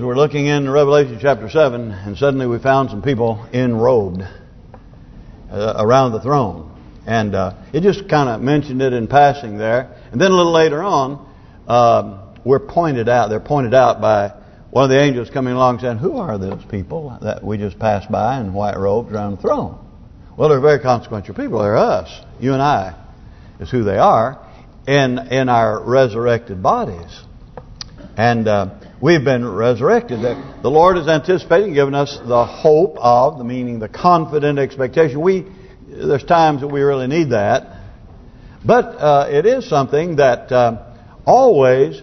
We're looking in Revelation chapter 7, and suddenly we found some people enrobed uh, around the throne. And uh, it just kind of mentioned it in passing there. And then a little later on, um, we're pointed out, they're pointed out by one of the angels coming along saying, who are those people that we just passed by in white robes around the throne? Well, they're very consequential people. They're us. You and I is who they are in in our resurrected bodies. And uh, we've been resurrected. That The Lord is anticipating, giving us the hope of, the meaning, the confident expectation. We There's times that we really need that. But uh, it is something that uh, always,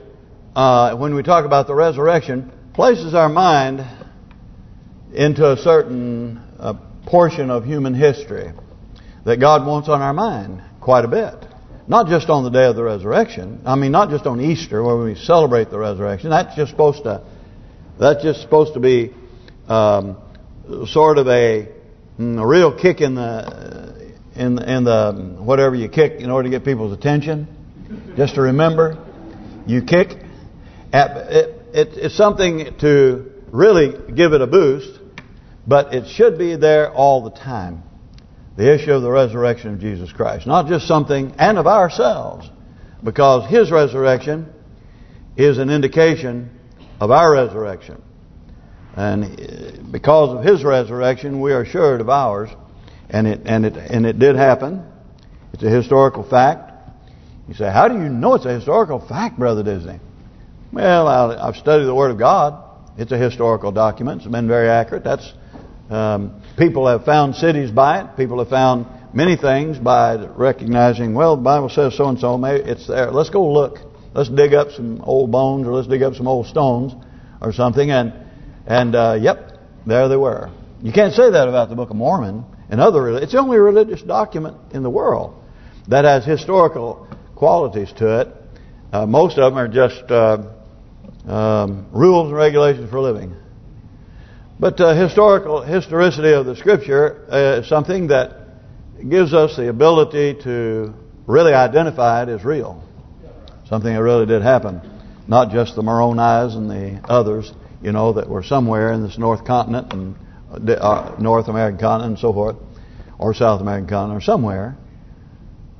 uh, when we talk about the resurrection, places our mind into a certain uh, portion of human history that God wants on our mind quite a bit. Not just on the day of the resurrection. I mean, not just on Easter where we celebrate the resurrection. That's just supposed to. That's just supposed to be um, sort of a, mm, a real kick in the in in the whatever you kick in order to get people's attention. Just to remember, you kick. It, it, it's something to really give it a boost, but it should be there all the time the issue of the resurrection of Jesus Christ. Not just something, and of ourselves, because His resurrection is an indication of our resurrection. And because of His resurrection, we are assured of ours. And it and it and it did happen. It's a historical fact. You say, how do you know it's a historical fact, Brother Disney? Well, I've studied the Word of God. It's a historical document. It's been very accurate. That's um, people have found cities by it. People have found many things by recognizing, well, the Bible says so-and-so, maybe it's there. Let's go look. Let's dig up some old bones or let's dig up some old stones or something. And, and uh, yep, there they were. You can't say that about the Book of Mormon and other. It's the only religious document in the world that has historical qualities to it. Uh, most of them are just uh, um, rules and regulations for living. But uh, historical historicity of the Scripture uh, is something that gives us the ability to really identify it as real. Something that really did happen. Not just the Moroni's and the others, you know, that were somewhere in this North Continent and uh, North American continent and so forth, or South American continent or somewhere.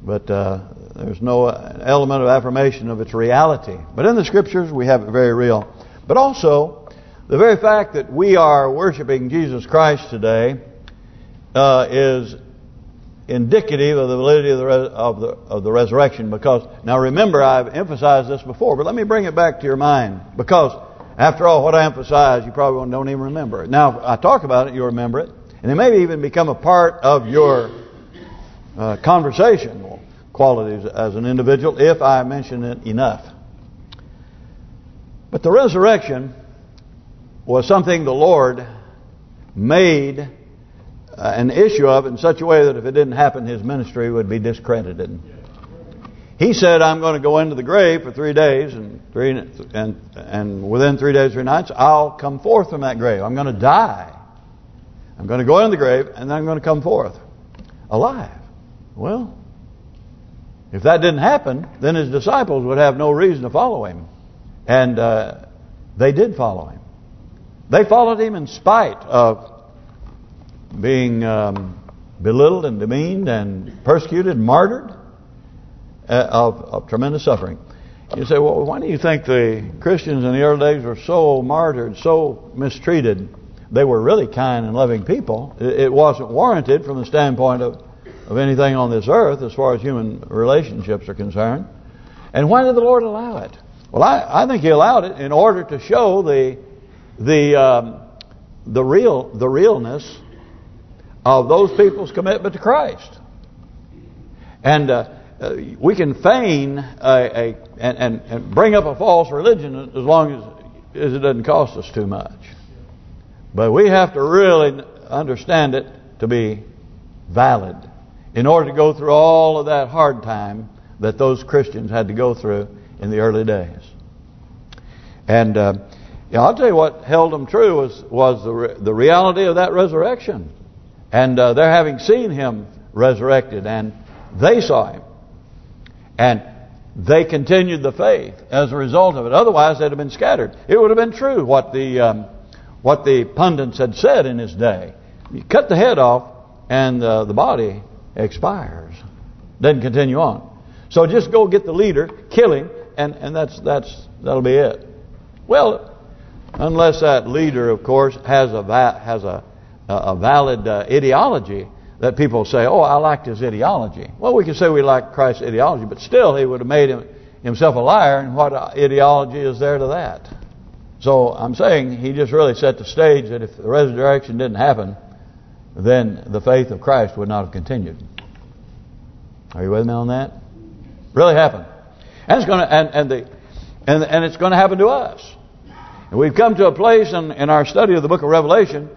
But uh, there's no element of affirmation of its reality. But in the Scriptures, we have it very real. But also, the very fact that we are worshiping Jesus Christ today uh, is indicative of the validity of the, of the of the resurrection. Because now remember, I've emphasized this before, but let me bring it back to your mind. Because after all, what I emphasize, you probably don't even remember it. Now, I talk about it, you remember it, and it may even become a part of your uh, conversational qualities as an individual if I mention it enough. But the resurrection was something the Lord made uh, an issue of in such a way that if it didn't happen, His ministry would be discredited. He said, I'm going to go into the grave for three days, and three and and within three days, three nights, I'll come forth from that grave. I'm going to die. I'm going to go into the grave, and then I'm going to come forth alive. Well, if that didn't happen, then his disciples would have no reason to follow him. And uh, they did follow him. They followed him in spite of being um, belittled and demeaned and persecuted and martyred uh, of, of tremendous suffering. You say, well, why do you think the Christians in the early days were so martyred, so mistreated? They were really kind and loving people. It wasn't warranted from the standpoint of, of anything on this earth as far as human relationships are concerned. And why did the Lord allow it? Well, I, I think He allowed it in order to show the the um, the real the realness of those people's commitment to Christ. And uh, uh, we can feign a, a and, and, and bring up a false religion as long as, as it doesn't cost us too much. But we have to really understand it to be valid in order to go through all of that hard time that those Christians had to go through in the early days. And uh, yeah, I'll tell you what held them true was was the re the reality of that resurrection, and uh, they're having seen him resurrected, and they saw him, and they continued the faith as a result of it. Otherwise, they'd have been scattered. It would have been true what the um, what the pundits had said in his day. You cut the head off, and uh, the body expires. Doesn't continue on. So just go get the leader, kill him, and and that's that's that'll be it. Well, unless that leader, of course, has a has a a valid uh, ideology that people say, oh, I liked his ideology. Well, we can say we like Christ's ideology, but still he would have made him, himself a liar, and what ideology is there to that? So I'm saying he just really set the stage that if the resurrection didn't happen, then the faith of Christ would not have continued. Are you with me on that? Really happened. And it's going to and and the and and it's going to happen to us. And we've come to a place in in our study of the book of Revelation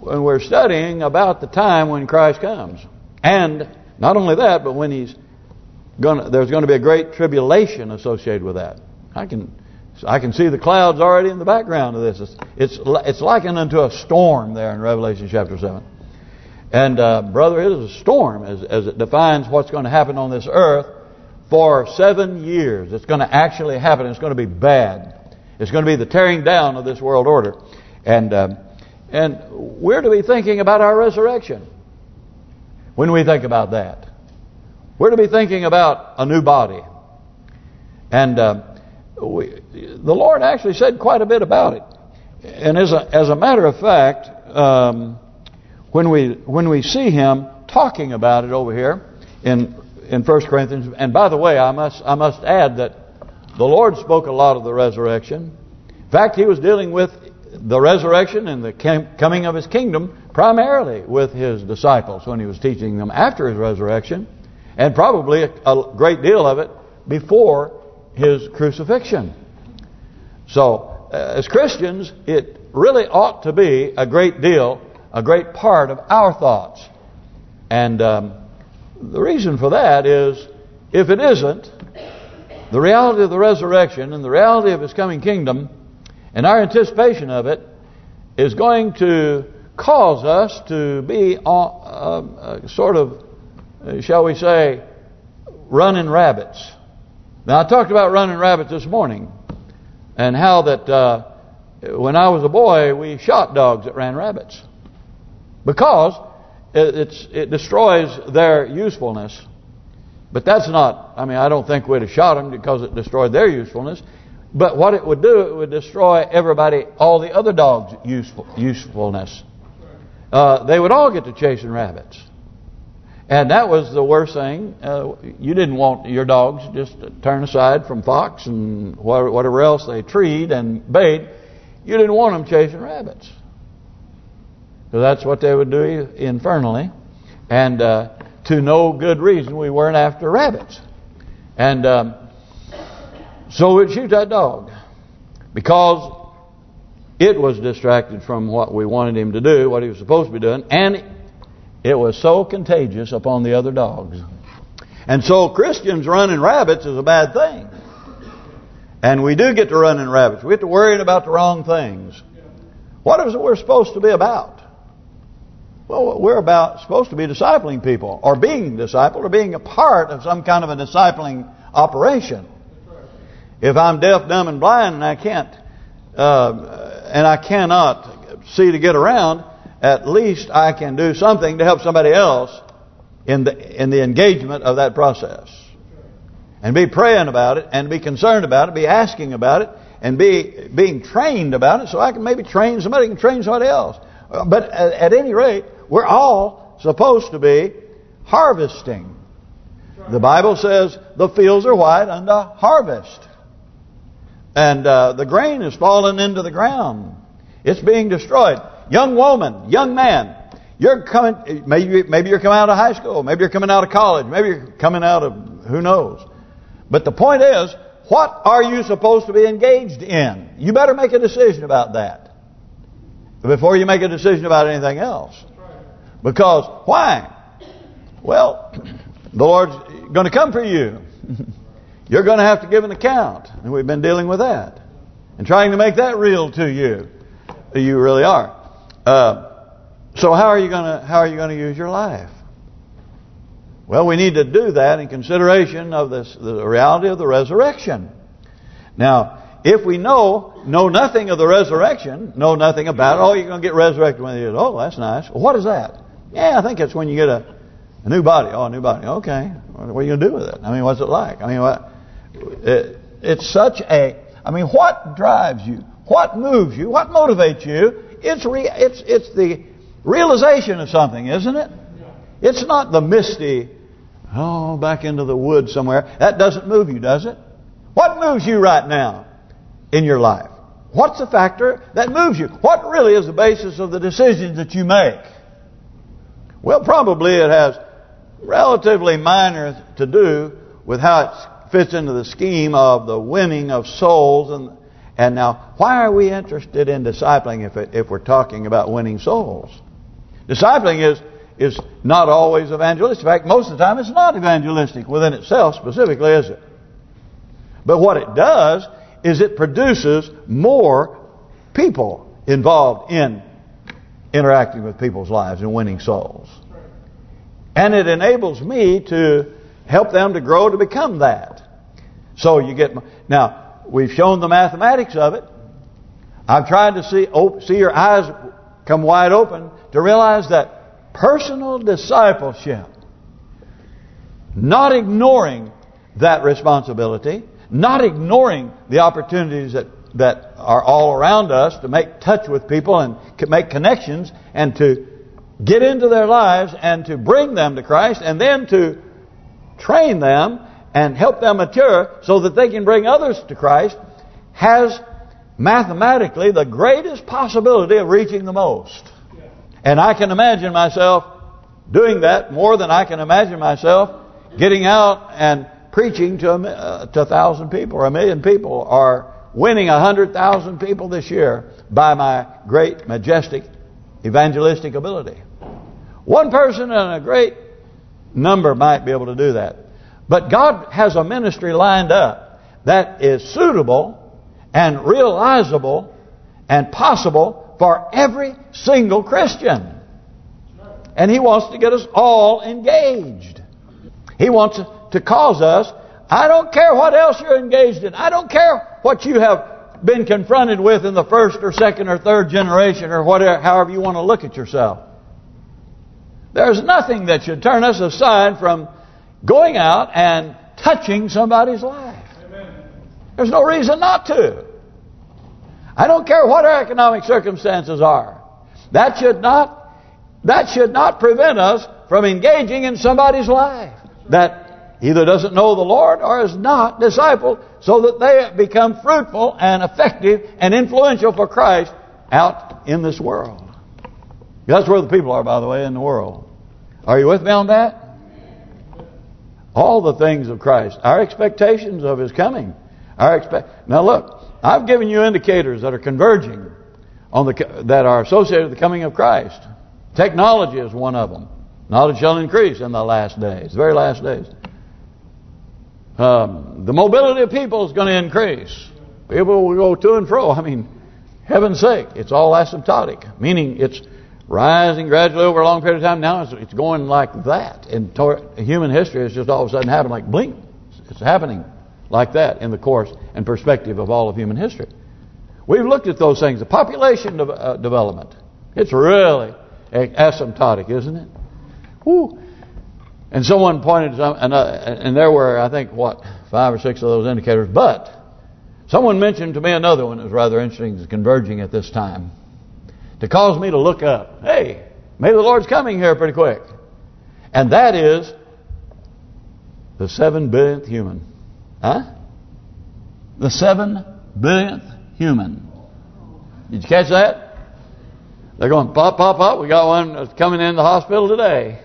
when we're studying about the time when Christ comes. And not only that, but when he's going there's going to be a great tribulation associated with that. I can I can see the clouds already in the background of this. It's it's, it's likened unto a storm there in Revelation chapter 7. And uh, brother, it is a storm as, as it defines what's going to happen on this earth for seven years. It's going to actually happen. It's going to be bad. It's going to be the tearing down of this world order. And uh, and we're to be thinking about our resurrection when we think about that. We're to be thinking about a new body. And uh, we, the Lord actually said quite a bit about it. And as a as a matter of fact, um, when we when we see Him talking about it over here in in First Corinthians, and by the way, I must I must add that the Lord spoke a lot of the resurrection. In fact, He was dealing with the resurrection and the coming of His kingdom primarily with His disciples when He was teaching them after His resurrection, and probably a, great deal of it before His crucifixion. So, uh, as Christians, it really ought to be a great deal, a great part of our thoughts. And um, the reason for that is, if it isn't, the reality of the resurrection and the reality of His coming kingdom and our anticipation of it is going to cause us to be uh, uh, sort of, uh, shall we say, running rabbits. Now, I talked about running rabbits this morning and how that uh, when I was a boy, we shot dogs that ran rabbits because it, it destroys their usefulness. But that's not, I mean, I don't think we'd have shot them because it destroyed their usefulness. But what it would do, it would destroy everybody, all the other dogs' useful, usefulness. Uh, they would all get to chasing rabbits. And that was the worst thing. Uh, you didn't want your dogs just to turn aside from fox and whatever else they treed and bait. You didn't want them chasing rabbits. So that's what they would do infernally. And uh, to no good reason, we weren't after rabbits. And... Um, so we'd shoot that dog because it was distracted from what we wanted him to do, what he was supposed to be doing, and it was so contagious upon the other dogs. And so Christians running rabbits is a bad thing. And we do get to running rabbits. We get to worrying about the wrong things. What is it we're supposed to be about? Well, we're about supposed to be discipling people, or being discipled, or being a part of some kind of a discipling operation. If I'm deaf, dumb, and blind, and I can't, uh, and I cannot see to get around, at least I can do something to help somebody else in the in the engagement of that process, and be praying about it, and be concerned about it, be asking about it, and be being trained about it, so I can maybe train somebody, can train somebody else. But at, at any rate, we're all supposed to be harvesting. The Bible says the fields are white unto harvest. And uh, the grain is falling into the ground. It's being destroyed. Young woman, young man, you're coming. Maybe maybe you're coming out of high school. Maybe you're coming out of college. Maybe you're coming out of who knows. But the point is, what are you supposed to be engaged in? You better make a decision about that before you make a decision about anything else. Because why? Well, the Lord's going to come for you. You're going to have to give an account. And we've been dealing with that. And trying to make that real to you. You really are. Uh, so how are you going to how are you going to use your life? Well, we need to do that in consideration of this, the reality of the resurrection. Now, if we know know nothing of the resurrection, know nothing about it, oh, you're going to get resurrected when you Oh, that's nice. Well, what is that? Yeah, I think it's when you get a, a new body. Oh, a new body. Okay. What are you going to do with it? I mean, what's it like? I mean, what? It, it's such a... I mean, what drives you? What moves you? What motivates you? It's re, it's it's the realization of something, isn't it? It's not the misty, oh, back into the woods somewhere. That doesn't move you, does it? What moves you right now in your life? What's the factor that moves you? What really is the basis of the decisions that you make? Well, probably it has relatively minor to do with how it fits into the scheme of the winning of souls. And and now, why are we interested in discipling if it, if we're talking about winning souls? Discipling is is not always evangelistic. In fact, most of the time it's not evangelistic within itself specifically, is it? But what it does is it produces more people involved in interacting with people's lives and winning souls. And it enables me to help them to grow to become that. So you get... Now, we've shown the mathematics of it. I've tried to see see your eyes come wide open to realize that personal discipleship, not ignoring that responsibility, not ignoring the opportunities that that are all around us to make touch with people and make connections and to get into their lives and to bring them to Christ and then to train them and help them mature so that they can bring others to Christ has mathematically the greatest possibility of reaching the most. And I can imagine myself doing that more than I can imagine myself getting out and preaching to a, uh, to a thousand people or a million people or winning a hundred thousand people this year by my great, majestic, evangelistic ability. One person and a great number might be able to do that. But God has a ministry lined up that is suitable and realizable and possible for every single Christian. And He wants to get us all engaged. He wants to cause us, I don't care what else you're engaged in. I don't care what you have been confronted with in the first or second or third generation or whatever, however you want to look at yourself. There's nothing that should turn us aside from going out and touching somebody's life. Amen. There's no reason not to. I don't care what our economic circumstances are. That should not that should not prevent us from engaging in somebody's life that either doesn't know the Lord or is not discipled so that they become fruitful and effective and influential for Christ out in this world. That's where the people are, by the way, in the world. Are you with me on that? All the things of Christ. Our expectations of His coming. Our expect. Now look, I've given you indicators that are converging on the that are associated with the coming of Christ. Technology is one of them. Knowledge shall increase in the last days, the very last days. Um, the mobility of people is going to increase. People will go to and fro. I mean, heaven's sake, it's all asymptotic, meaning it's rising gradually over a long period of time. Now it's, it's going like that. In human history, it's just all of a sudden happened like blink. It's happening like that in the course and perspective of all of human history. We've looked at those things. The population de uh, development, it's really asymptotic, isn't it? Whew. And someone pointed to and, uh, and there were, I think, what, five or six of those indicators. But someone mentioned to me another one that was rather interesting, converging at this time to cause me to look up. Hey, maybe the Lord's coming here pretty quick. And that is the seven billionth human. Huh? The seven billionth human. Did you catch that? They're going, pop, pop, pop. We got one coming in the hospital today.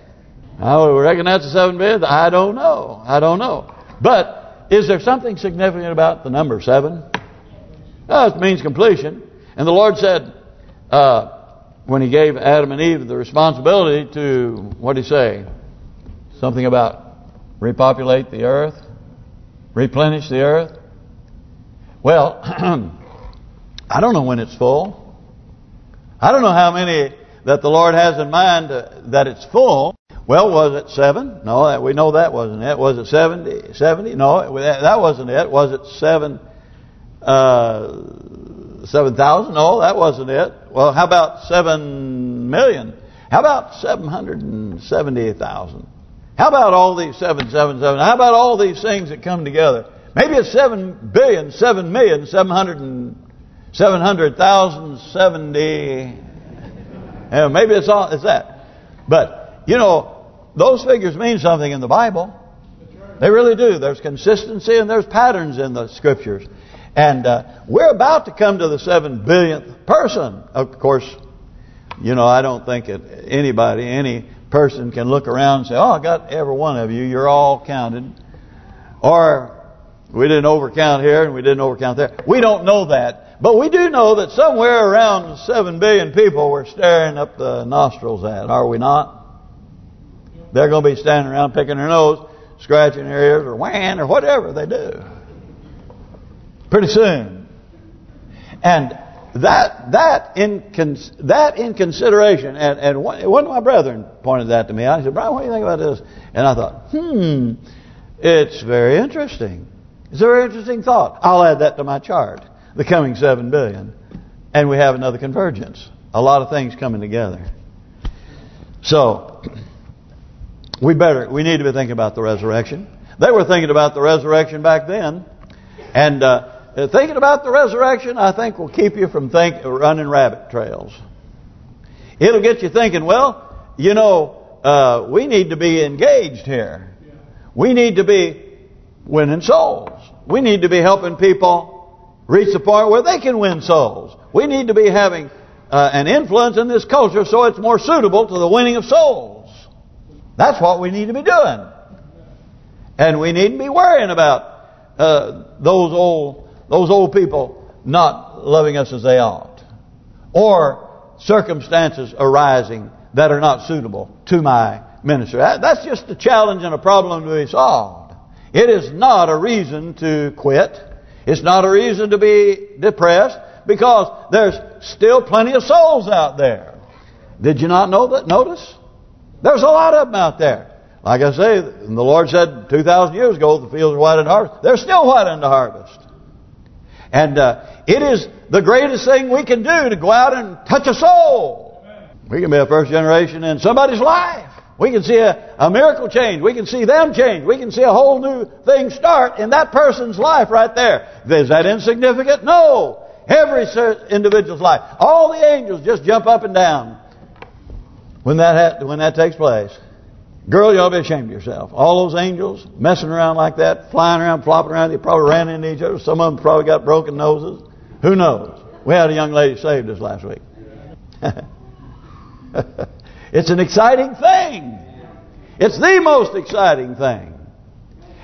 I reckon that's the seven billionth. I don't know. I don't know. But is there something significant about the number seven? No, it means completion. And the Lord said, uh, when he gave Adam and Eve the responsibility to, what did he say? Something about repopulate the earth, replenish the earth. Well, I don't know when it's full. I don't know how many that the Lord has in mind uh, that it's full. Well, was it seven? No, we know that wasn't it. Was it 70? 70? No, that wasn't it. Was it seven? Uh, 7,000? No, that wasn't it. Well, how about 7 million? How about 770,000? How about all these 777? How about all these things that come together? Maybe it's 7 billion, 7 million, 700,000, 70. Maybe it's all it's that. But, you know, those figures mean something in the Bible. They really do. There's consistency and there's patterns in the Scriptures. And uh, we're about to come to the seven billionth person. Of course, you know, I don't think that anybody, any person can look around and say, oh, I got every one of you. You're all counted. Or we didn't overcount here and we didn't overcount there. We don't know that. But we do know that somewhere around 7 billion people we're staring up the nostrils at, are we not? They're going to be standing around picking their nose, scratching their ears, or wham, or whatever they do. Pretty soon. And that that in that in consideration, and and one, one of my brethren pointed that to me. I said, Brian, what do you think about this? And I thought, hmm, it's very interesting. It's a very interesting thought. I'll add that to my chart. The coming seven billion, and we have another convergence. A lot of things coming together. So we better we need to be thinking about the resurrection. They were thinking about the resurrection back then, and. Uh, thinking about the resurrection, I think, will keep you from think running rabbit trails. It'll get you thinking, well, you know, uh, we need to be engaged here. We need to be winning souls. We need to be helping people reach the point where they can win souls. We need to be having uh, an influence in this culture so it's more suitable to the winning of souls. That's what we need to be doing. And we needn't be worrying about uh, those old those old people not loving us as they ought. Or circumstances arising that are not suitable to my ministry. That's just a challenge and a problem to be solved. It is not a reason to quit. It's not a reason to be depressed because there's still plenty of souls out there. Did you not know that? Notice? There's a lot of them out there. Like I say, the Lord said 2,000 years ago, the fields are white and harvest. They're still white in the harvest. And uh, it is the greatest thing we can do to go out and touch a soul. We can be a first generation in somebody's life. We can see a, a miracle change. We can see them change. We can see a whole new thing start in that person's life right there. Is that insignificant? No. Every individual's life. All the angels just jump up and down when that when that takes place. Girl, you ought to be ashamed of yourself. All those angels messing around like that, flying around, flopping around, they probably ran into each other. Some of them probably got broken noses. Who knows? We had a young lady saved us last week. it's an exciting thing. It's the most exciting thing.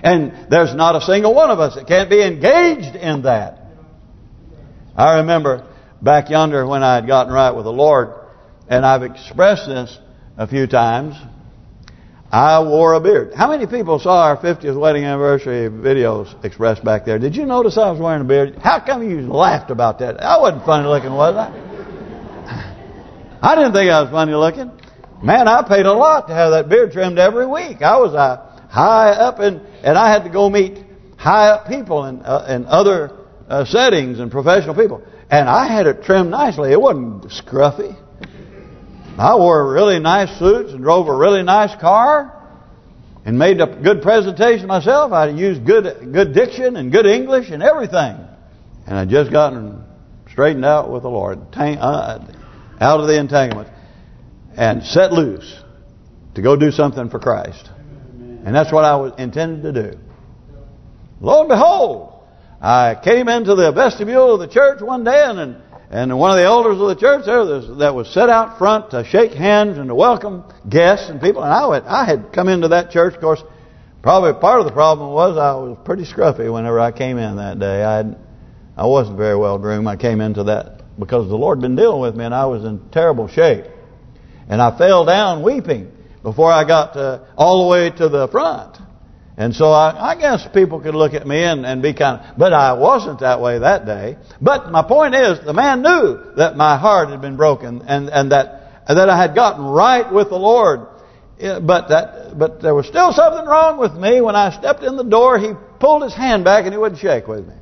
And there's not a single one of us that can't be engaged in that. I remember back yonder when I had gotten right with the Lord, and I've expressed this a few times, I wore a beard. How many people saw our 50th wedding anniversary videos expressed back there? Did you notice I was wearing a beard? How come you laughed about that? I wasn't funny looking, was I? I didn't think I was funny looking. Man, I paid a lot to have that beard trimmed every week. I was uh, high up and and I had to go meet high up people in uh, in other uh, settings and professional people, and I had it trimmed nicely. It wasn't scruffy. I wore really nice suits and drove a really nice car and made a good presentation myself. I used good good diction and good English and everything. And I just gotten straightened out with the Lord, uh, out of the entanglement, and set loose to go do something for Christ. And that's what I was intended to do. Lo and behold, I came into the vestibule of the church one day and and one of the elders of the church there that was set out front to shake hands and to welcome guests and people. And I went, I had come into that church. Of course, probably part of the problem was I was pretty scruffy whenever I came in that day. I had, I wasn't very well groomed. I came into that because the Lord had been dealing with me and I was in terrible shape. And I fell down weeping before I got to, all the way to the front. And so I, I, guess people could look at me and, and be kind of... But I wasn't that way that day. But my point is, the man knew that my heart had been broken and, and that that I had gotten right with the Lord. but that, but there was still something wrong with me. When I stepped in the door, he pulled his hand back and he wouldn't shake with me.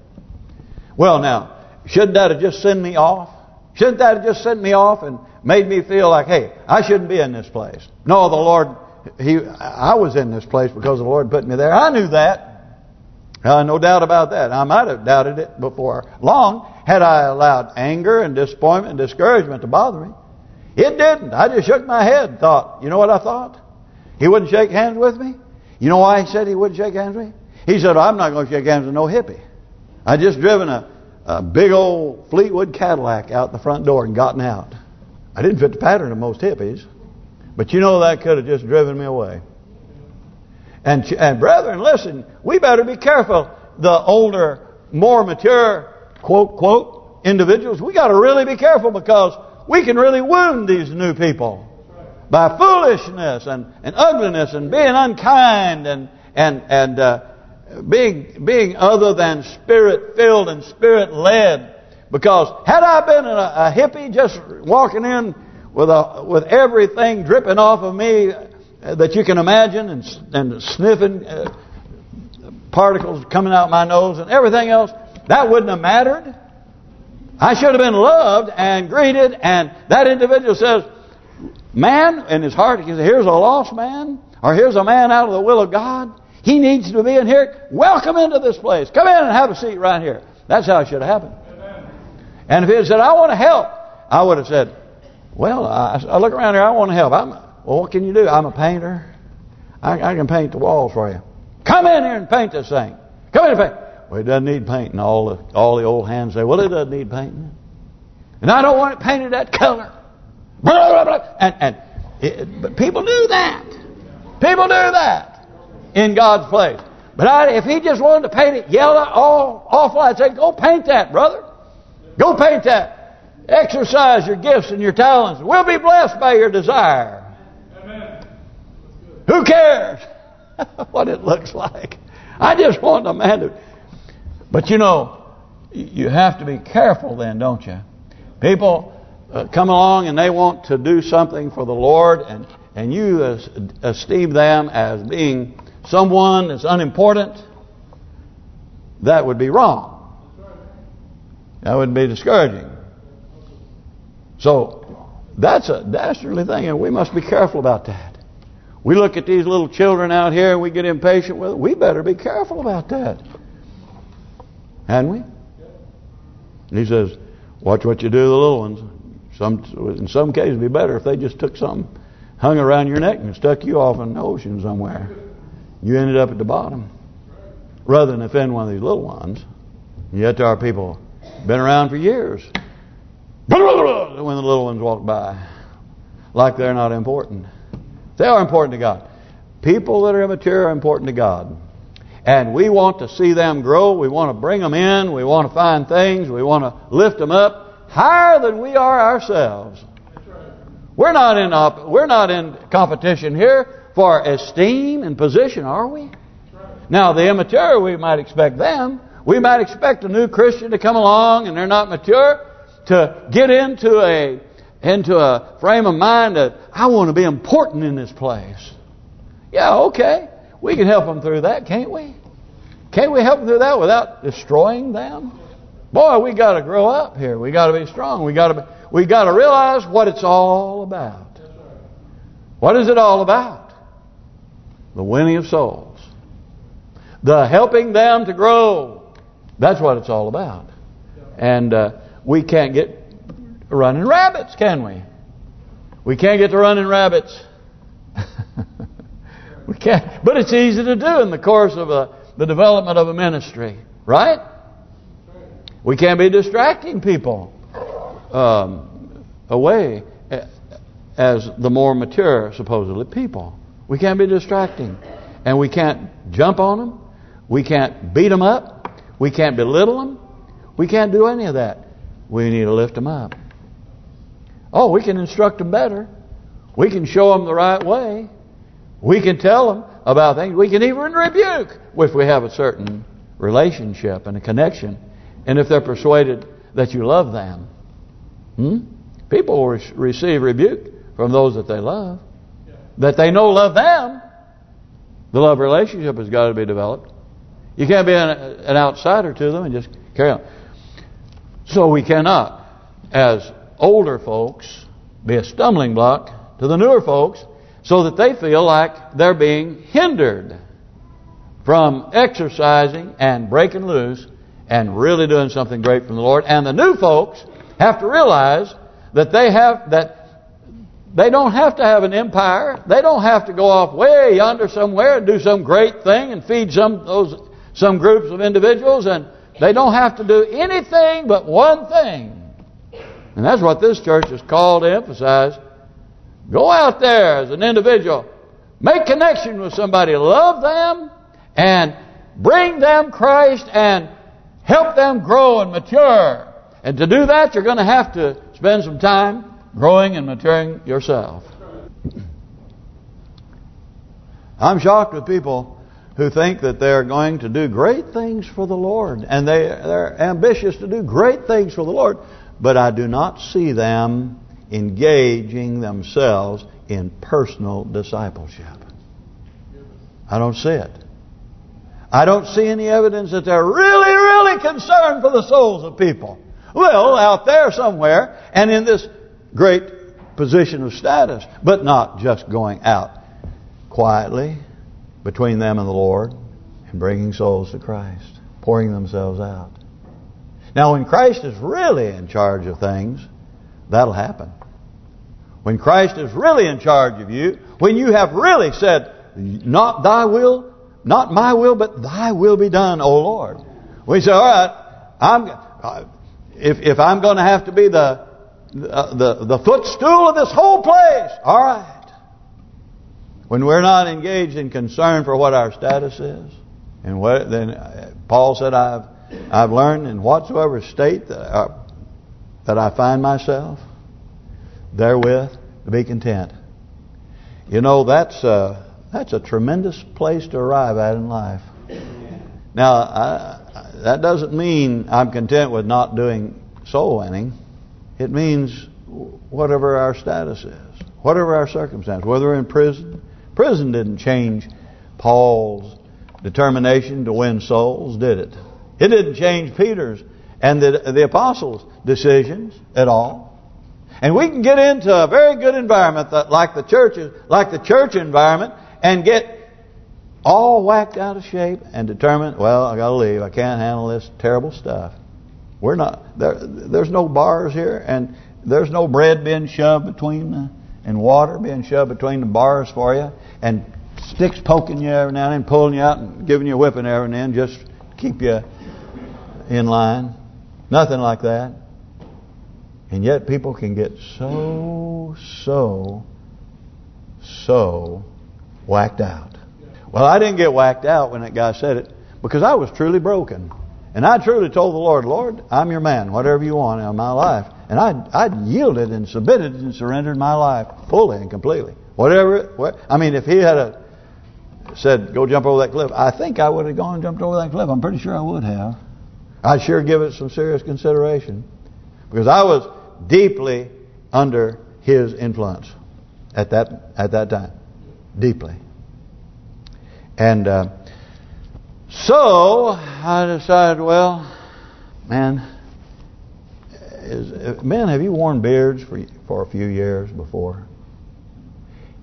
Well, now, shouldn't that have just sent me off? Shouldn't that have just sent me off and made me feel like, hey, I shouldn't be in this place? No, the Lord, He, I was in this place because the Lord put me there. I knew that. Uh, no doubt about that. I might have doubted it before long had I allowed anger and disappointment and discouragement to bother me. It didn't. I just shook my head and thought, you know what I thought? He wouldn't shake hands with me. You know why he said he wouldn't shake hands with me? He said, I'm not going to shake hands with no hippie. I just driven a, a big old Fleetwood Cadillac out the front door and gotten out. I didn't fit the pattern of most hippies. But you know that could have just driven me away. And and brethren, listen, we better be careful. The older, more mature, quote, quote, individuals, we got to really be careful because we can really wound these new people by foolishness and, and ugliness and being unkind and and and uh, being being other than spirit filled and spirit led. Because had I been a, a hippie just walking in with a with everything dripping off of me that you can imagine and and sniffing uh, particles coming out my nose and everything else, that wouldn't have mattered. I should have been loved and greeted, and that individual says, man, in his heart, he says, here's a lost man, or here's a man out of the will of God. He needs to be in here. Welcome into this place. Come in and have a seat right here. That's how it should have happened. And if he had said, I want to help, I would have said, well, I, I look around here, I want to help. I'm, well, what can you do? I'm a painter. I, I can paint the walls for you. Come in here and paint this thing. Come in and paint. Well, it doesn't need painting. All the all the old hands say, well, it doesn't need painting. And I don't want it painted that color. Blah, blah, blah. And and it, but people do that. People do that in God's place. But I, if he just wanted to paint it yellow, all awful, I'd say, go paint that, brother. Go paint that. Exercise your gifts and your talents. We'll be blessed by your desire. Amen. Who cares what it looks like? I just want a man to but you know, you have to be careful then, don't you? People uh, come along and they want to do something for the Lord and, and you esteem them as being someone that's unimportant. That would be wrong. That would be discouraging. So, that's a dastardly thing and we must be careful about that. We look at these little children out here and we get impatient with it. We better be careful about that. Hadn't we? And he says, watch what you do to the little ones. Some In some cases, be better if they just took something, hung around your neck and stuck you off in the ocean somewhere. You ended up at the bottom. Rather than offend one of these little ones. Yet there are people been around for years. When the little ones walk by. Like they're not important. They are important to God. People that are immature are important to God. And we want to see them grow. We want to bring them in. We want to find things. We want to lift them up higher than we are ourselves. We're not in we're not in competition here for esteem and position, are we? Now, the immature, we might expect them. We might expect a new Christian to come along and they're not mature to get into a into a frame of mind that I want to be important in this place. Yeah, okay. We can help them through that, can't we? Can't we help them through that without destroying them? Boy, we got to grow up here. We got to be strong. We got to we got to realize what it's all about. What is it all about? The winning of souls. The helping them to grow. That's what it's all about. And uh, we can't get running rabbits, can we? We can't get to running rabbits. We can't. But it's easy to do in the course of a, the development of a ministry. Right? We can't be distracting people um, away as the more mature, supposedly, people. We can't be distracting. And we can't jump on them. We can't beat them up. We can't belittle them. We can't do any of that. We need to lift them up. Oh, we can instruct them better. We can show them the right way. We can tell them about things. We can even rebuke if we have a certain relationship and a connection. And if they're persuaded that you love them. Hmm? People will receive rebuke from those that they love. that they know love them, the love relationship has got to be developed. You can't be an, an outsider to them and just carry on. So we cannot, as older folks, be a stumbling block to the newer folks so that they feel like they're being hindered from exercising and breaking loose and really doing something great from the Lord. And the new folks have to realize that they have that they don't have to have an empire. They don't have to go off way yonder somewhere and do some great thing and feed some those some groups of individuals and they don't have to do anything but one thing. And that's what this church is called to emphasize. Go out there as an individual. Make connection with somebody. Love them and bring them Christ and help them grow and mature. And to do that, you're going to have to spend some time growing and maturing yourself. I'm shocked with people who think that they're going to do great things for the Lord. And they, they're ambitious to do great things for the Lord. But I do not see them engaging themselves in personal discipleship. I don't see it. I don't see any evidence that they're really, really concerned for the souls of people. Well, out there somewhere, and in this great position of status, but not just going out quietly between them and the Lord and bringing souls to Christ, pouring themselves out. Now, when Christ is really in charge of things, that'll happen. When Christ is really in charge of you, when you have really said, not thy will, not my will, but thy will be done, O Lord. We say, all right, I'm uh, if if I'm going to have to be the uh, the the footstool of this whole place, all right. When we're not engaged in concern for what our status is, and what then Paul said, I've I've learned in whatsoever state that I, uh, that I find myself, therewith to be content. You know that's uh, that's a tremendous place to arrive at in life. Now, I, that doesn't mean I'm content with not doing soul winning. It means whatever our status is, whatever our circumstance, whether we're in prison. Prison didn't change Paul's determination to win souls, did it? It didn't change Peter's and the, the apostles' decisions at all. And we can get into a very good environment that, like the church, like the church environment, and get all whacked out of shape and determined, well, I got to leave. I can't handle this terrible stuff. We're not there. There's no bars here, and there's no bread being shoved between the, and water being shoved between the bars for you, and sticks poking you every now and then, pulling you out and giving you a whipping every now and then, just keep you in line. Nothing like that. And yet people can get so, so, so whacked out. Well, I didn't get whacked out when that guy said it because I was truly broken. And I truly told the Lord, Lord, I'm your man, whatever you want in my life. And I I yielded and submitted and surrendered my life fully and completely. Whatever, what, I mean, if he had a, said, go jump over that cliff, I think I would have gone and jumped over that cliff. I'm pretty sure I would have. I'd sure give it some serious consideration. Because I was deeply under his influence at that at that time. Deeply. And uh, so I decided, well, man, is, man, have you worn beards for for a few years before?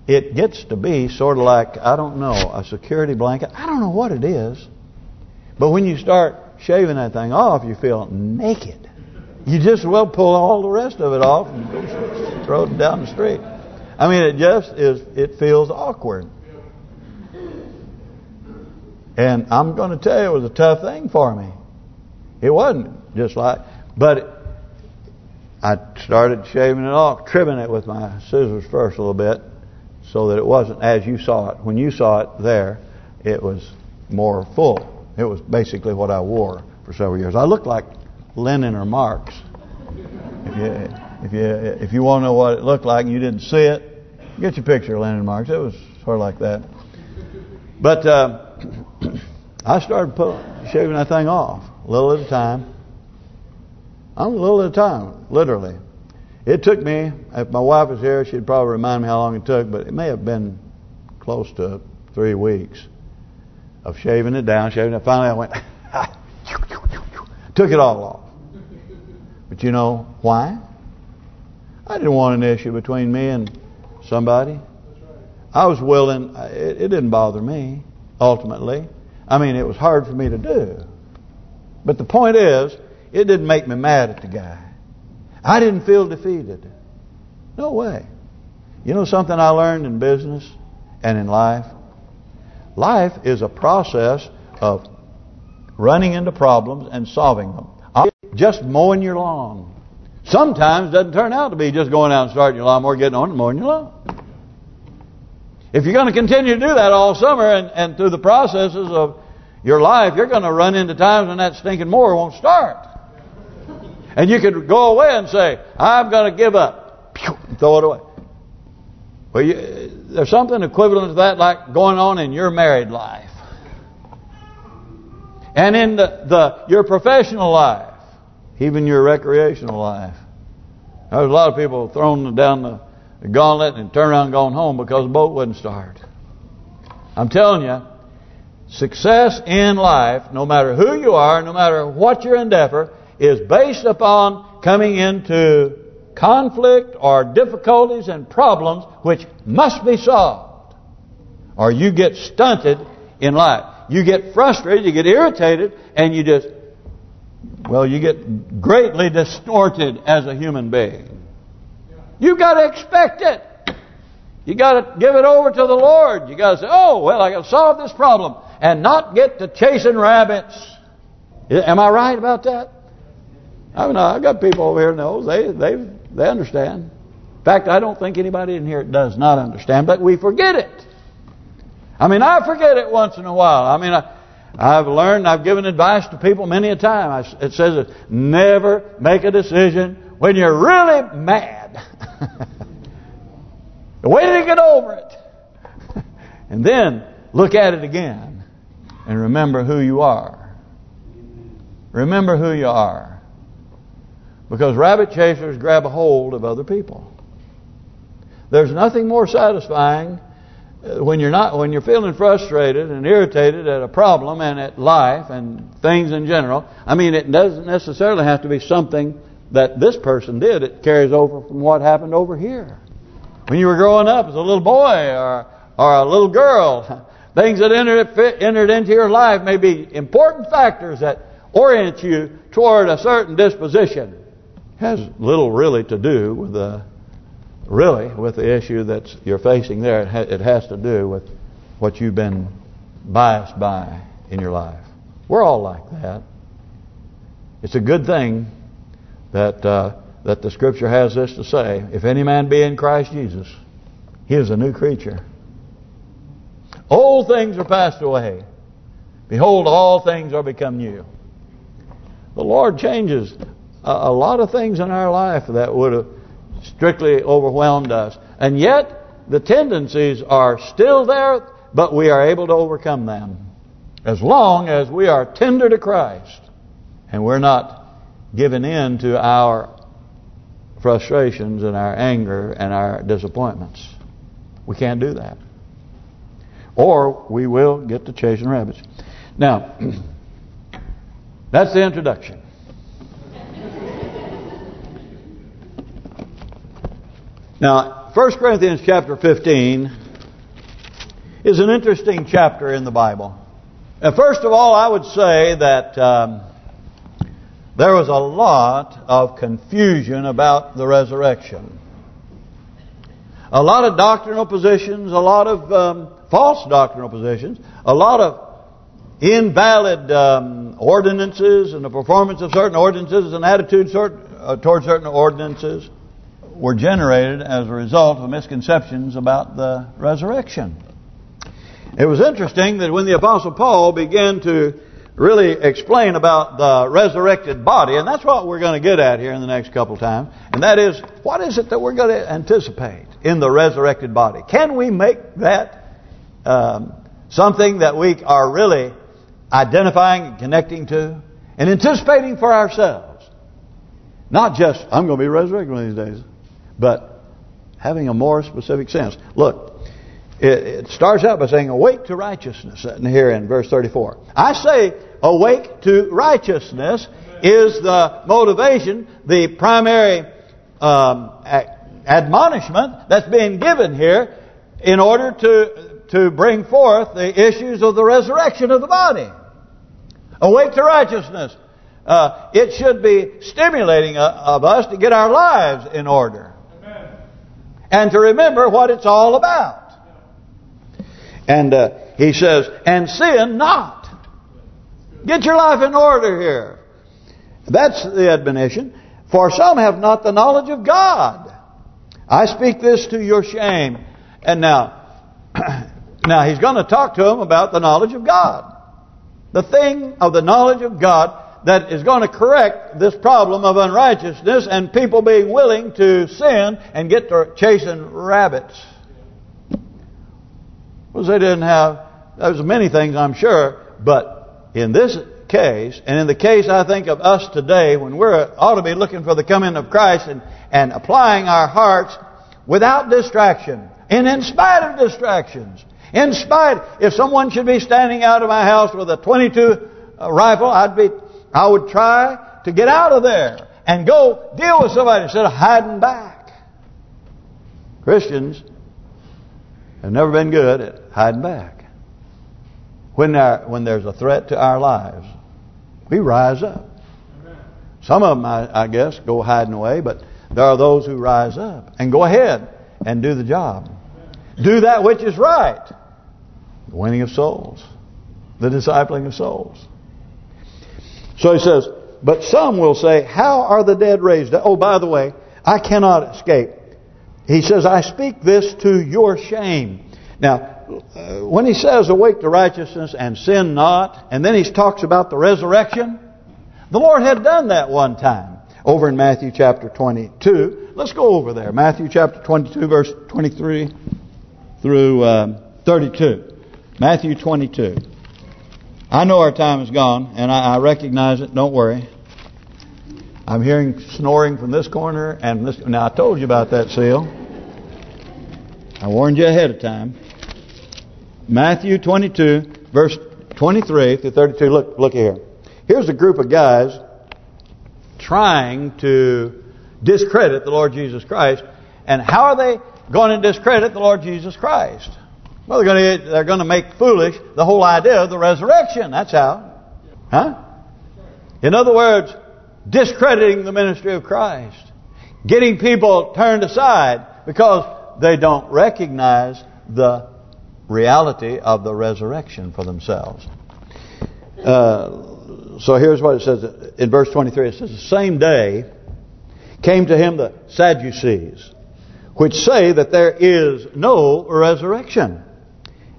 It gets to be sort of like, I don't know, a security blanket. I don't know what it is. But when you start shaving that thing off, you feel naked. You just well pull all the rest of it off and throw it down the street. I mean, it just is, it feels awkward. And I'm going to tell you, it was a tough thing for me. It wasn't just like, but I started shaving it off, trimming it with my scissors first a little bit, so that it wasn't as you saw it. When you saw it there, it was more full. It was basically what I wore for several years. I looked like Lenin or Marx. If you if you if you want to know what it looked like and you didn't see it, get your picture of Lenin and Marx. It was sort of like that. But uh, I started shaving that thing off, a little at a time. I'm a little at a time, literally. It took me, if my wife was here, she'd probably remind me how long it took, but it may have been close to three weeks of shaving it down, shaving it. Finally, I went, took it all off. But you know why? I didn't want an issue between me and somebody. I was willing. It, it didn't bother me, ultimately. I mean, it was hard for me to do. But the point is, it didn't make me mad at the guy. I didn't feel defeated. No way. You know something I learned in business and in life? Life is a process of running into problems and solving them. Just mowing your lawn. Sometimes doesn't turn out to be just going out and starting your lawnmower, getting on and mowing your lawn. If you're going to continue to do that all summer and, and through the processes of your life, you're going to run into times when that stinking mower won't start. And you could go away and say, I'm going to give up. And throw it away. Well, you, there's something equivalent to that like going on in your married life. And in the, the your professional life. Even your recreational life. There's a lot of people thrown down the, gauntlet and turn around and gone home because the boat wouldn't start. I'm telling you, success in life, no matter who you are, no matter what your endeavor, is based upon coming into conflict or difficulties and problems which must be solved. Or you get stunted in life. You get frustrated, you get irritated, and you just, well, you get greatly distorted as a human being. You've got to expect it. You got to give it over to the Lord. You got to say, oh, well, I got to solve this problem and not get to chasing rabbits. Am I right about that? I mean, I've got people over here knows they they they understand. In fact, I don't think anybody in here does not understand, but we forget it. I mean, I forget it once in a while. I mean, I, I've learned, I've given advice to people many a time. I, it says, never make a decision when you're really mad. Wait till you get over it. and then look at it again and remember who you are. Remember who you are. Because rabbit chasers grab a hold of other people. There's nothing more satisfying uh, when you're not when you're feeling frustrated and irritated at a problem and at life and things in general. I mean, it doesn't necessarily have to be something that this person did. It carries over from what happened over here. When you were growing up as a little boy or or a little girl, things that entered entered into your life may be important factors that orient you toward a certain disposition has little really to do with the really with the issue that you're facing there. It, ha it has to do with what you've been biased by in your life. We're all like that. It's a good thing that uh, that the Scripture has this to say: If any man be in Christ Jesus, he is a new creature. Old things are passed away. Behold, all things are become new. The Lord changes a, a lot of things in our life that would have strictly overwhelmed us. And yet, the tendencies are still there, but we are able to overcome them. As long as we are tender to Christ and we're not giving in to our frustrations and our anger and our disappointments. We can't do that. Or we will get to chasing rabbits. Now, that's the introduction. Now, 1 Corinthians chapter 15 is an interesting chapter in the Bible. And first of all, I would say that um, there was a lot of confusion about the resurrection. A lot of doctrinal positions, a lot of um, false doctrinal positions, a lot of invalid um, ordinances and the performance of certain ordinances and attitudes uh, toward certain ordinances were generated as a result of misconceptions about the resurrection. It was interesting that when the Apostle Paul began to really explain about the resurrected body, and that's what we're going to get at here in the next couple times, and that is, what is it that we're going to anticipate in the resurrected body? Can we make that um, something that we are really identifying and connecting to and anticipating for ourselves? Not just, I'm going to be resurrected one of these days. But having a more specific sense. Look, it, it starts out by saying, awake to righteousness, here in verse 34. I say, awake to righteousness is the motivation, the primary um, admonishment that's being given here in order to to bring forth the issues of the resurrection of the body. Awake to righteousness. Uh, it should be stimulating uh, of us to get our lives in order. And to remember what it's all about. And uh, he says, and sin not. Get your life in order here. That's the admonition. For some have not the knowledge of God. I speak this to your shame. And now, now he's going to talk to them about the knowledge of God. The thing of the knowledge of God that is going to correct this problem of unrighteousness and people being willing to sin and get to chasing rabbits. Well, they didn't have, there's many things I'm sure, but in this case, and in the case I think of us today, when we're ought to be looking for the coming of Christ and, and applying our hearts without distraction, and in spite of distractions, in spite, if someone should be standing out of my house with a 22 uh, rifle, I'd be, I would try to get out of there and go deal with somebody instead of hiding back. Christians have never been good at hiding back. When there, when there's a threat to our lives, we rise up. Some of them, I, I guess, go hiding away, but there are those who rise up and go ahead and do the job. Do that which is right. The winning of souls. The discipling of souls. So he says, but some will say, how are the dead raised? Oh, by the way, I cannot escape. He says, I speak this to your shame. Now, uh, when he says, awake to righteousness and sin not, and then he talks about the resurrection, the Lord had done that one time over in Matthew chapter 22. Let's go over there. Matthew chapter 22, verse 23 through um, 32. Matthew 22. I know our time is gone, and I, I recognize it. Don't worry. I'm hearing snoring from this corner and this. Now, I told you about that seal. I warned you ahead of time. Matthew 22, verse 23 through 32. Look, look here. Here's a group of guys trying to discredit the Lord Jesus Christ. And how are they going to discredit the Lord Jesus Christ? Well, they're going to they're going to make foolish the whole idea of the resurrection. That's how. Huh? In other words, discrediting the ministry of Christ. Getting people turned aside because they don't recognize the reality of the resurrection for themselves. Uh, so here's what it says in verse 23. It says, the same day came to him the Sadducees, which say that there is no resurrection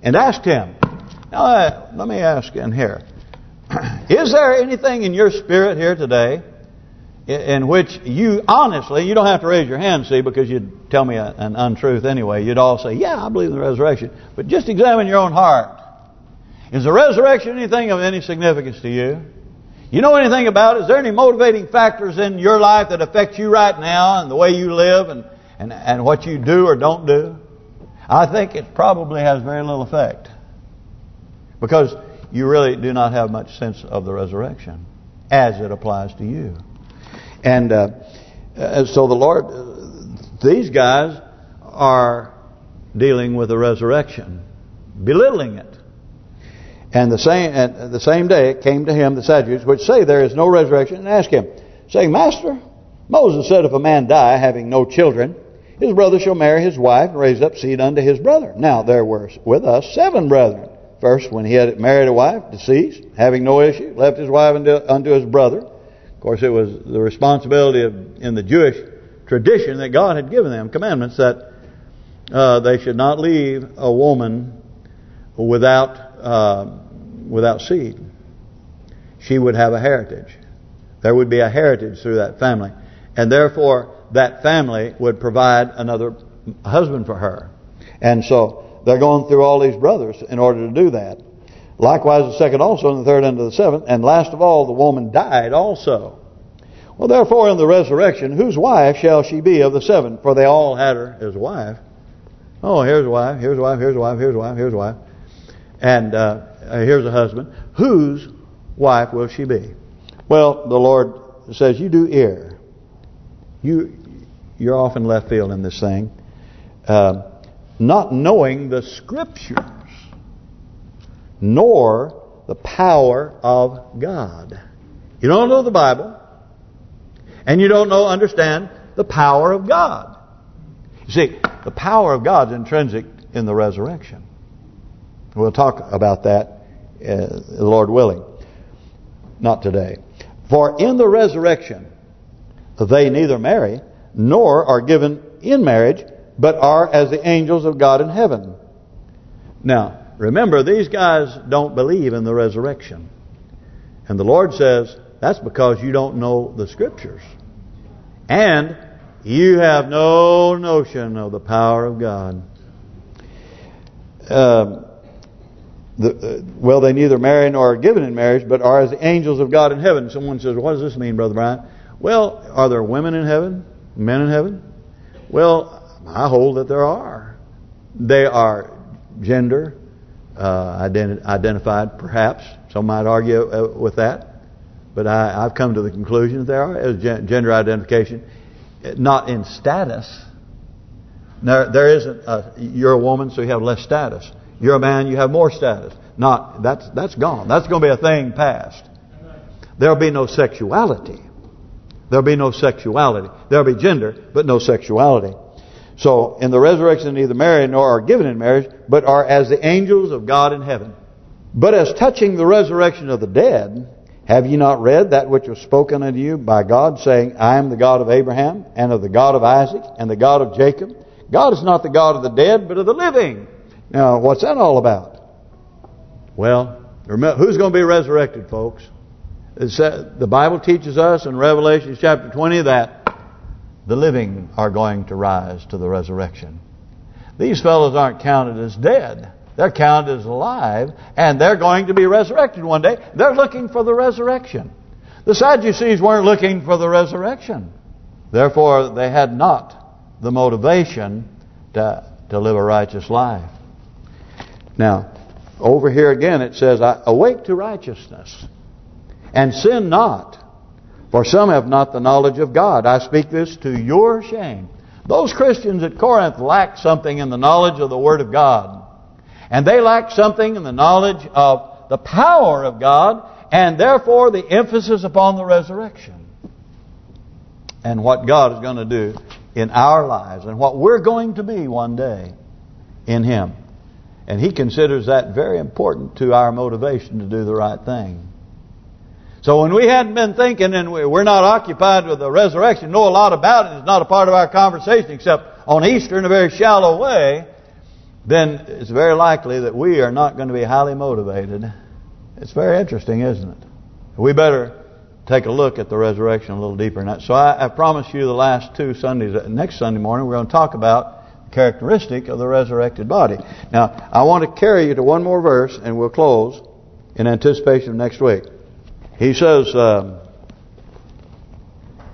and asked him. Now, uh, let me ask in here. Is there anything in your spirit here today in which you honestly, you don't have to raise your hand, see, because you'd tell me an untruth anyway. You'd all say, yeah, I believe in the resurrection. But just examine your own heart. Is the resurrection anything of any significance to you? You know anything about it? Is there any motivating factors in your life that affect you right now and the way you live and, and, and what you do or don't do? I think it probably has very little effect. Because you really do not have much sense of the resurrection as it applies to you. And uh, uh so the Lord, uh, these guys are dealing with the resurrection, belittling it. And the same at the same day it came to him the Sadducees, which say there is no resurrection, and ask him, saying, Master, Moses said if a man die having no children, his brother shall marry his wife and raise up seed unto his brother. Now there were with us seven brethren. First, when he had married a wife, deceased, having no issue, left his wife unto, unto his brother. Of course, it was the responsibility of in the Jewish tradition that God had given them commandments that uh, they should not leave a woman without uh, without seed. She would have a heritage. There would be a heritage through that family, and therefore that family would provide another husband for her. And so they're going through all these brothers in order to do that. Likewise the second also, and the third unto the seventh. And last of all, the woman died also. Well, therefore, in the resurrection, whose wife shall she be of the seven? For they all had her as wife. Oh, here's a wife, here's a wife, here's a wife, here's a wife, here's a wife. And uh, here's a husband. Whose wife will she be? Well, the Lord says, you do err. You, you're often left field in this thing. Uh, not knowing the Scriptures, nor the power of God. You don't know the Bible, and you don't know understand the power of God. You see, the power of God is intrinsic in the resurrection. We'll talk about that, uh, Lord willing. Not today. For in the resurrection, they neither marry, nor are given in marriage, but are as the angels of God in heaven. Now, remember, these guys don't believe in the resurrection. And the Lord says, that's because you don't know the Scriptures. And you have no notion of the power of God. Um, the, uh, well, they neither marry nor are given in marriage, but are as the angels of God in heaven. Someone says, what does this mean, Brother Brian? Well, are there women in heaven? Men in heaven? Well, I hold that there are. They are gender uh, identi identified, perhaps. Some might argue uh, with that. But I, have come to the conclusion that there are as gender identification, not in status. There, there isn't. A, you're a woman, so you have less status. You're a man, you have more status. Not that's that's gone. That's going to be a thing past. There'll be no sexuality. There'll be no sexuality. There'll be gender, but no sexuality. So, in the resurrection, neither marry nor are given in marriage, but are as the angels of God in heaven. But as touching the resurrection of the dead, have ye not read that which was spoken unto you by God, saying, I am the God of Abraham, and of the God of Isaac, and the God of Jacob? God is not the God of the dead, but of the living. Now, what's that all about? Well, who's going to be resurrected, folks? The Bible teaches us in Revelation chapter 20 that the living are going to rise to the resurrection. These fellows aren't counted as dead. They're counted as alive, and they're going to be resurrected one day. They're looking for the resurrection. The Sadducees weren't looking for the resurrection. Therefore, they had not the motivation to, to live a righteous life. Now, over here again it says, Awake to righteousness, and sin not, for some have not the knowledge of God. I speak this to your shame. Those Christians at Corinth lacked something in the knowledge of the Word of God. And they lacked something in the knowledge of the power of God, and therefore the emphasis upon the resurrection. And what God is going to do in our lives, and what we're going to be one day in Him. And He considers that very important to our motivation to do the right thing. So when we hadn't been thinking and we're not occupied with the resurrection, know a lot about it, it's not a part of our conversation except on Easter in a very shallow way, then it's very likely that we are not going to be highly motivated. It's very interesting, isn't it? We better take a look at the resurrection a little deeper. So I, I promised you the last two Sundays, uh, next Sunday morning, we're going to talk about the characteristic of the resurrected body. Now, I want to carry you to one more verse, and we'll close in anticipation of next week. He says um,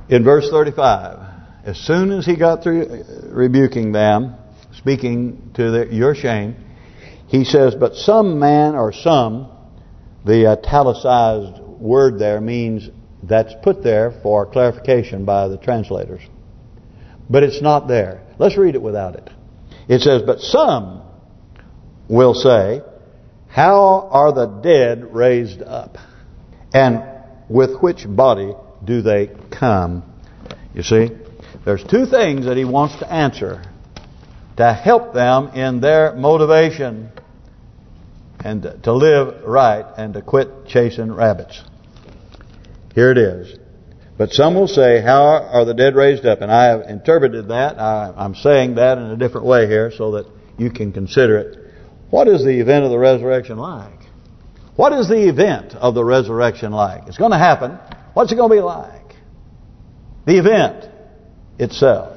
in verse 35, as soon as he got through rebuking them, speaking to the, your shame, he says, but some man or some, the italicized word there means that's put there for clarification by the translators. But it's not there. Let's read it without it. It says, but some will say, how are the dead raised up? And with which body do they come? You see, there's two things that he wants to answer to help them in their motivation and to live right and to quit chasing rabbits. Here it is. But some will say, how are the dead raised up? And I have interpreted that. I, am saying that in a different way here so that you can consider it. What is the event of the resurrection like? What is the event of the resurrection like? It's going to happen. What's it going to be like? The event itself.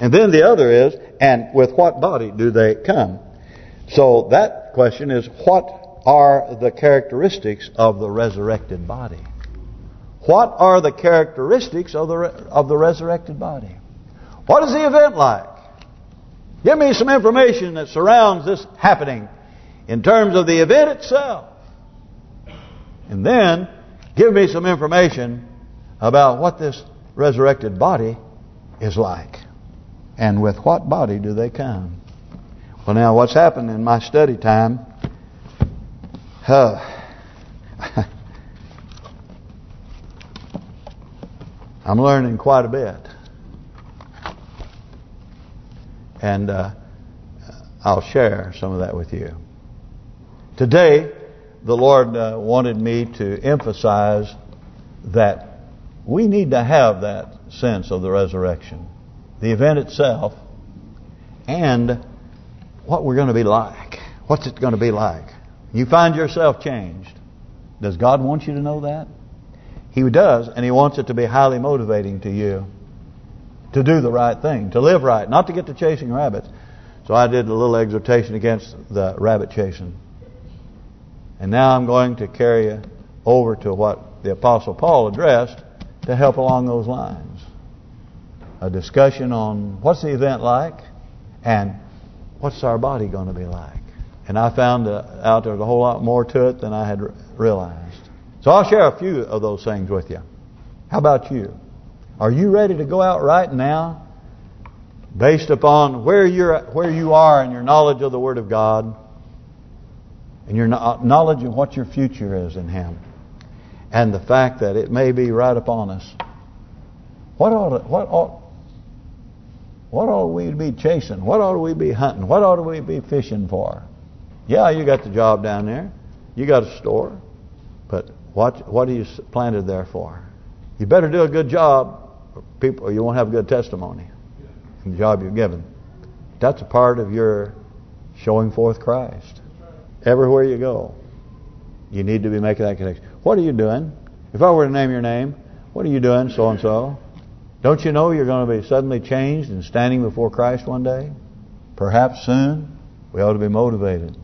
And then the other is, and with what body do they come? So that question is, what are the characteristics of the resurrected body? what are the characteristics of the of the resurrected body? What is the event like? Give me some information that surrounds this happening in terms of the event itself. And then give me some information about what this resurrected body is like. And with what body do they come? Well, now, what's happened in my study time... Uh, I'm learning quite a bit. And uh, I'll share some of that with you. Today, the Lord uh, wanted me to emphasize that we need to have that sense of the resurrection. The event itself and what we're going to be like. What's it going to be like? You find yourself changed. Does God want you to know that? He does, and He wants it to be highly motivating to you to do the right thing, to live right, not to get to chasing rabbits. So I did a little exhortation against the rabbit chasing. And now I'm going to carry you over to what the Apostle Paul addressed to help along those lines. A discussion on what's the event like and what's our body going to be like. And I found uh, out there's a whole lot more to it than I had realized. So I'll share a few of those things with you. How about you? Are you ready to go out right now based upon where you're where you are in your knowledge of the Word of God and your knowledge of what your future is in Him and the fact that it may be right upon us? What ought what ought what ought we to be chasing? What ought we be hunting? What ought we be fishing for? Yeah, you got the job down there. You got a store. But what what are you planted there for? You better do a good job, people, or you won't have a good testimony the job you're given. That's a part of your showing forth Christ. Everywhere you go, you need to be making that connection. What are you doing? If I were to name your name, what are you doing, so-and-so? Don't you know you're going to be suddenly changed and standing before Christ one day? Perhaps soon. We ought to be motivated.